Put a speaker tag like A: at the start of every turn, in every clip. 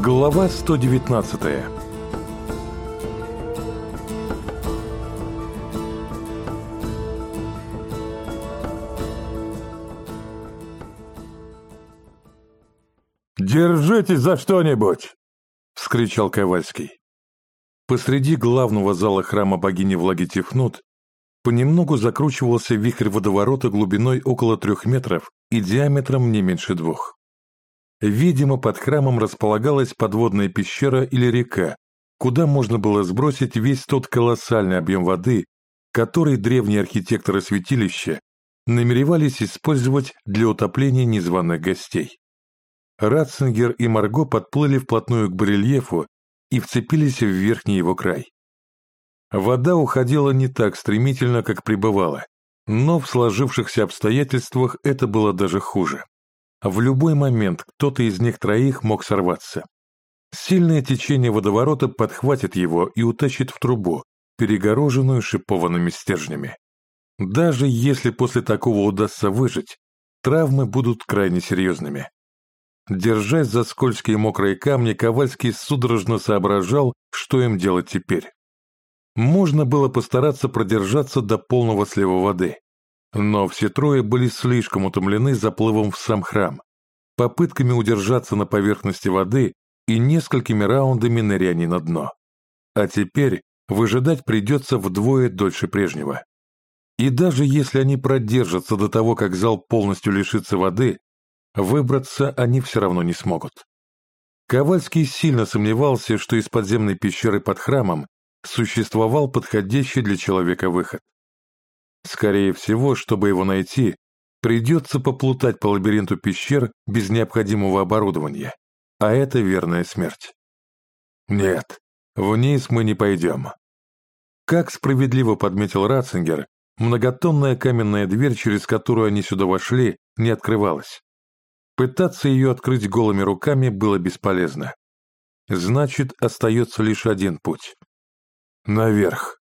A: Глава 119 «Держитесь за что-нибудь!» — вскричал Ковальский. Посреди главного зала храма богини Влаги Тифнут понемногу закручивался вихрь водоворота глубиной около трех метров и диаметром не меньше двух. Видимо, под храмом располагалась подводная пещера или река, куда можно было сбросить весь тот колоссальный объем воды, который древние архитекторы святилища намеревались использовать для утопления незваных гостей. Ратцингер и Марго подплыли вплотную к барельефу и вцепились в верхний его край. Вода уходила не так стремительно, как прибывала, но в сложившихся обстоятельствах это было даже хуже. В любой момент кто-то из них троих мог сорваться. Сильное течение водоворота подхватит его и утащит в трубу, перегороженную шипованными стержнями. Даже если после такого удастся выжить, травмы будут крайне серьезными. Держась за скользкие мокрые камни, Ковальский судорожно соображал, что им делать теперь. Можно было постараться продержаться до полного слива воды, но все трое были слишком утомлены заплывом в сам храм, попытками удержаться на поверхности воды и несколькими раундами ныряний на дно. А теперь выжидать придется вдвое дольше прежнего. И даже если они продержатся до того, как зал полностью лишится воды, выбраться они все равно не смогут. Ковальский сильно сомневался, что из подземной пещеры под храмом существовал подходящий для человека выход. Скорее всего, чтобы его найти, придется поплутать по лабиринту пещер без необходимого оборудования, а это верная смерть. Нет, вниз мы не пойдем. Как справедливо подметил Ратцингер, многотонная каменная дверь, через которую они сюда вошли, не открывалась. Пытаться ее открыть голыми руками было бесполезно. Значит, остается лишь один путь. Наверх.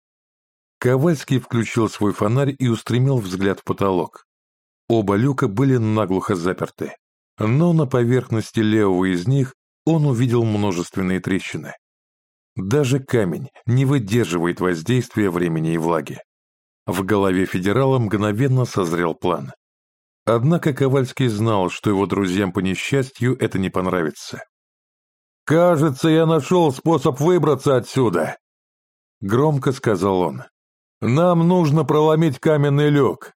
A: Ковальский включил свой фонарь и устремил взгляд в потолок. Оба люка были наглухо заперты, но на поверхности левого из них он увидел множественные трещины. Даже камень не выдерживает воздействия времени и влаги. В голове федерала мгновенно созрел план. Однако Ковальский знал, что его друзьям по несчастью это не понравится. «Кажется, я нашел способ выбраться отсюда!» Громко сказал он. «Нам нужно проломить каменный люк».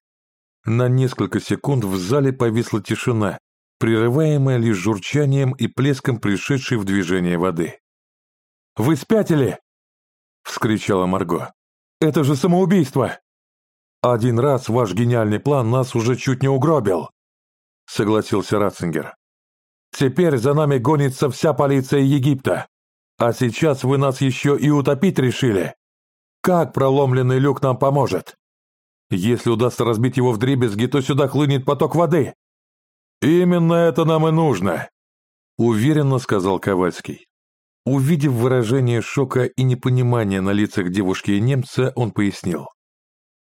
A: На несколько секунд в зале повисла тишина, прерываемая лишь журчанием и плеском пришедшей в движение воды. «Вы спятили?» — вскричала Марго. «Это же самоубийство!» «Один раз ваш гениальный план нас уже чуть не угробил», — согласился Ратцингер. «Теперь за нами гонится вся полиция Египта, а сейчас вы нас еще и утопить решили. Как проломленный люк нам поможет? Если удастся разбить его в дребезги, то сюда хлынет поток воды». «Именно это нам и нужно», — уверенно сказал Ковальский. Увидев выражение шока и непонимания на лицах девушки и немца, он пояснил.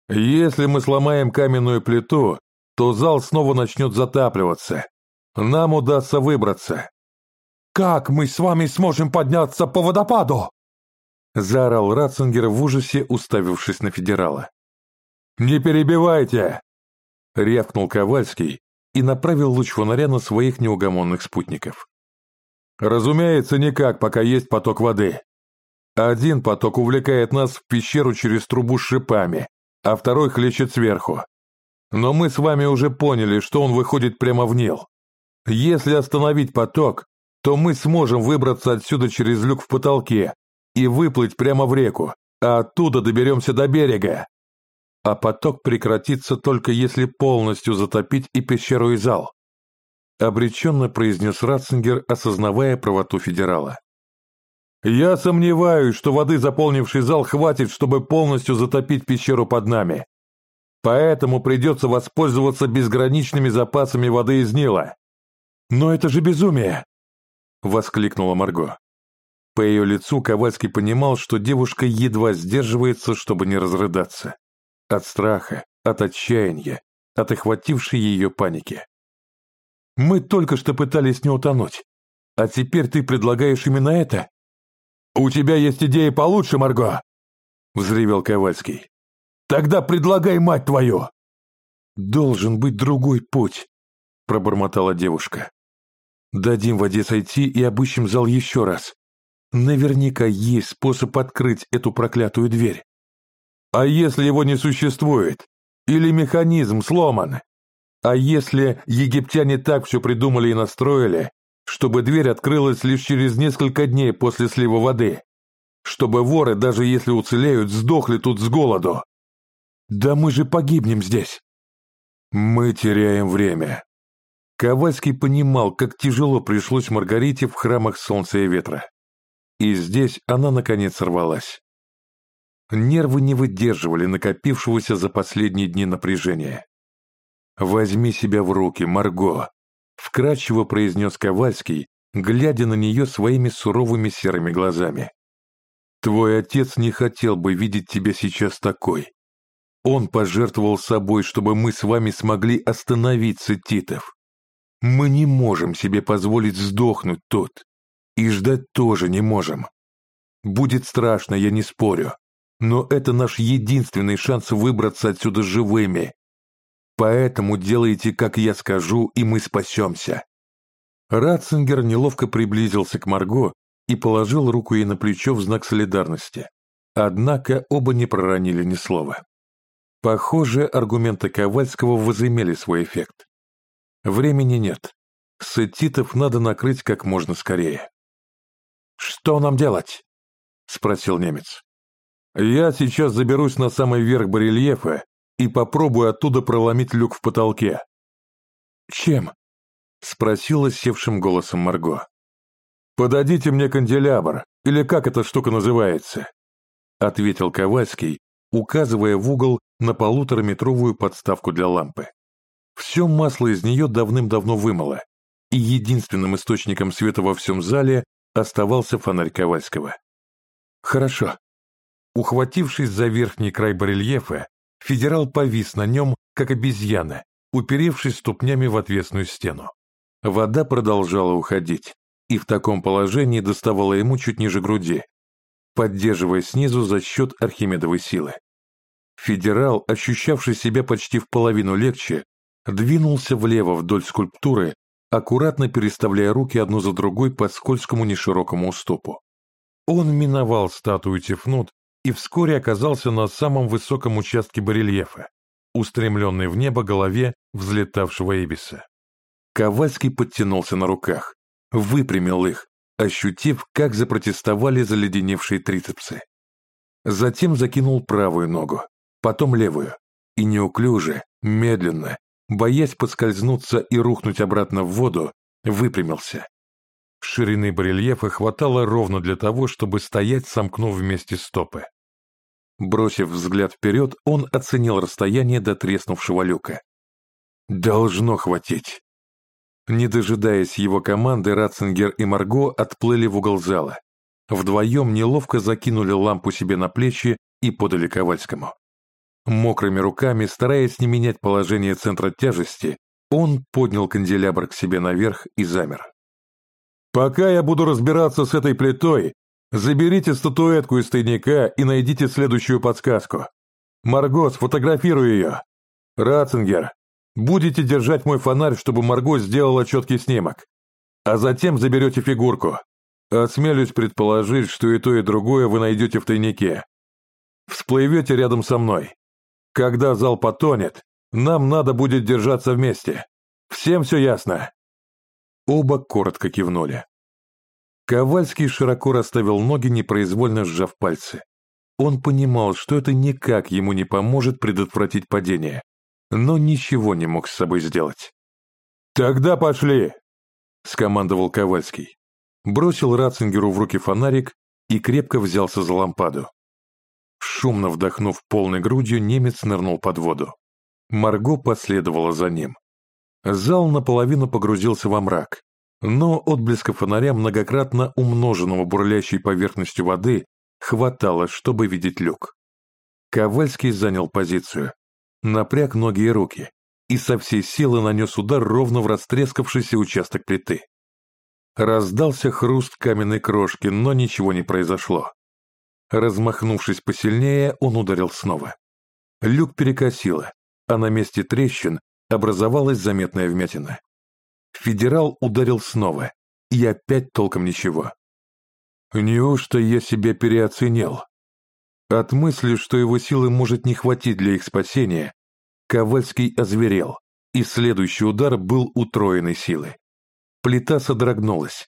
A: «Если мы сломаем каменную плиту, то зал снова начнет затапливаться. Нам удастся выбраться». «Как мы с вами сможем подняться по водопаду?» Заорал Ратцингер в ужасе, уставившись на федерала. «Не перебивайте!» Рявкнул Ковальский и направил луч фонаря на своих неугомонных спутников. «Разумеется, никак, пока есть поток воды. Один поток увлекает нас в пещеру через трубу с шипами, а второй хлещет сверху. Но мы с вами уже поняли, что он выходит прямо в Нил. Если остановить поток, то мы сможем выбраться отсюда через люк в потолке и выплыть прямо в реку, а оттуда доберемся до берега. А поток прекратится только если полностью затопить и пещеру, и зал. Обреченно произнес Ратцингер, осознавая правоту федерала. «Я сомневаюсь, что воды, заполнивший зал, хватит, чтобы полностью затопить пещеру под нами. Поэтому придется воспользоваться безграничными запасами воды из Нила». «Но это же безумие!» — воскликнула Марго. По ее лицу Ковальский понимал, что девушка едва сдерживается, чтобы не разрыдаться. От страха, от отчаяния, от охватившей ее паники. «Мы только что пытались не утонуть, А теперь ты предлагаешь именно это? У тебя есть идеи получше, Марго? Взревел Ковальский. Тогда предлагай, мать твою! Должен быть другой путь, пробормотала девушка. Дадим воде сойти и обыщем зал еще раз. Наверняка есть способ открыть эту проклятую дверь. А если его не существует? Или механизм сломан? А если египтяне так все придумали и настроили, чтобы дверь открылась лишь через несколько дней после слива воды? Чтобы воры, даже если уцелеют, сдохли тут с голоду? Да мы же погибнем здесь. Мы теряем время. Ковальский понимал, как тяжело пришлось Маргарите в храмах солнца и ветра. И здесь она, наконец, сорвалась. Нервы не выдерживали накопившегося за последние дни напряжения. «Возьми себя в руки, Марго», — вкратчиво произнес Ковальский, глядя на нее своими суровыми серыми глазами. «Твой отец не хотел бы видеть тебя сейчас такой. Он пожертвовал собой, чтобы мы с вами смогли остановиться, Титов. Мы не можем себе позволить сдохнуть тут. И ждать тоже не можем. Будет страшно, я не спорю. Но это наш единственный шанс выбраться отсюда живыми, Поэтому делайте, как я скажу, и мы спасемся». Ратцингер неловко приблизился к Марго и положил руку ей на плечо в знак солидарности. Однако оба не проронили ни слова. Похоже, аргументы Ковальского возымели свой эффект. Времени нет. Сетитов надо накрыть как можно скорее. «Что нам делать?» — спросил немец. «Я сейчас заберусь на самый верх барельефа и попробую оттуда проломить люк в потолке». «Чем?» — спросила севшим голосом Марго. «Подадите мне канделябр, или как эта штука называется?» — ответил Ковальский, указывая в угол на полутораметровую подставку для лампы. Все масло из нее давным-давно вымыло, и единственным источником света во всем зале оставался фонарь Ковальского. «Хорошо». Ухватившись за верхний край барельефа, Федерал повис на нем, как обезьяна, уперевшись ступнями в отвесную стену. Вода продолжала уходить, и в таком положении доставала ему чуть ниже груди, поддерживая снизу за счет архимедовой силы. Федерал, ощущавший себя почти в половину легче, двинулся влево вдоль скульптуры, аккуратно переставляя руки одну за другой по скользкому неширокому уступу. Он миновал статую Тифнут и вскоре оказался на самом высоком участке барельефа, устремленной в небо голове взлетавшего Эбиса. Ковальский подтянулся на руках, выпрямил их, ощутив, как запротестовали заледеневшие трицепсы. Затем закинул правую ногу, потом левую, и неуклюже, медленно, боясь подскользнуться и рухнуть обратно в воду, выпрямился, Ширины барельефа хватало ровно для того, чтобы стоять, сомкнув вместе стопы. Бросив взгляд вперед, он оценил расстояние до треснувшего люка. «Должно хватить». Не дожидаясь его команды, Ратцингер и Марго отплыли в угол зала. Вдвоем неловко закинули лампу себе на плечи и подали Ковальскому. Мокрыми руками, стараясь не менять положение центра тяжести, он поднял канделябр к себе наверх и замер. Пока я буду разбираться с этой плитой, заберите статуэтку из тайника и найдите следующую подсказку. Марго, сфотографируй ее. Ратцингер, будете держать мой фонарь, чтобы Марго сделала четкий снимок. А затем заберете фигурку. Осмелюсь предположить, что и то, и другое вы найдете в тайнике. Всплывете рядом со мной. Когда зал потонет, нам надо будет держаться вместе. Всем все ясно?» Оба коротко кивнули. Ковальский широко расставил ноги, непроизвольно сжав пальцы. Он понимал, что это никак ему не поможет предотвратить падение, но ничего не мог с собой сделать. «Тогда пошли!» — скомандовал Ковальский. Бросил Ратцингеру в руки фонарик и крепко взялся за лампаду. Шумно вдохнув полной грудью, немец нырнул под воду. Марго последовала за ним. Зал наполовину погрузился во мрак, но отблеска фонаря, многократно умноженного бурлящей поверхностью воды, хватало, чтобы видеть люк. Ковальский занял позицию, напряг ноги и руки и со всей силы нанес удар ровно в растрескавшийся участок плиты. Раздался хруст каменной крошки, но ничего не произошло. Размахнувшись посильнее, он ударил снова. Люк перекосило, а на месте трещин образовалась заметная вмятина. Федерал ударил снова, и опять толком ничего. Неужто я себя переоценил? От мысли, что его силы может не хватить для их спасения, Ковальский озверел, и следующий удар был утроенной силы. Плита содрогнулась,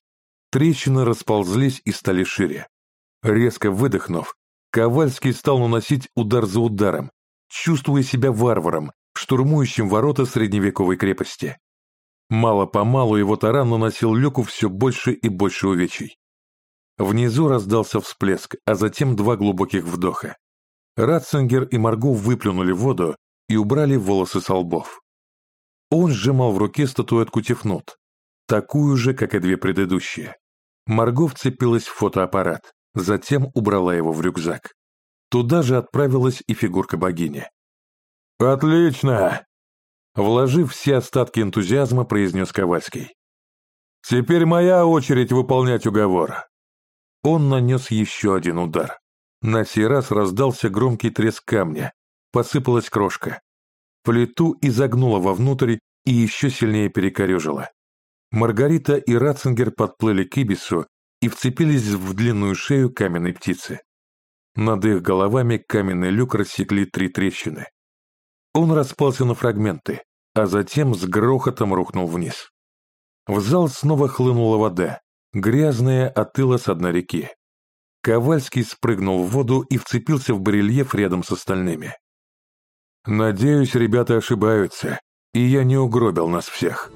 A: трещины расползлись и стали шире. Резко выдохнув, Ковальский стал наносить удар за ударом, чувствуя себя варваром, штурмующим ворота средневековой крепости. Мало-помалу его таран наносил Люку все больше и больше увечий. Внизу раздался всплеск, а затем два глубоких вдоха. Ратцингер и Марго выплюнули воду и убрали волосы со лбов. Он сжимал в руке статуэтку Тефнут, такую же, как и две предыдущие. Марго вцепилась в фотоаппарат, затем убрала его в рюкзак. Туда же отправилась и фигурка богини. «Отлично!» Вложив все остатки энтузиазма, произнес Ковальский. «Теперь моя очередь выполнять уговор». Он нанес еще один удар. На сей раз раздался громкий треск камня, посыпалась крошка. Плиту изогнула вовнутрь и еще сильнее перекорежила. Маргарита и Ратцингер подплыли к Ибису и вцепились в длинную шею каменной птицы. Над их головами каменный люк рассекли три трещины. Он распался на фрагменты, а затем с грохотом рухнул вниз. В зал снова хлынула вода, грязная от ила с дна реки. Ковальский спрыгнул в воду и вцепился в барельеф рядом с остальными. «Надеюсь, ребята ошибаются, и я не угробил нас всех».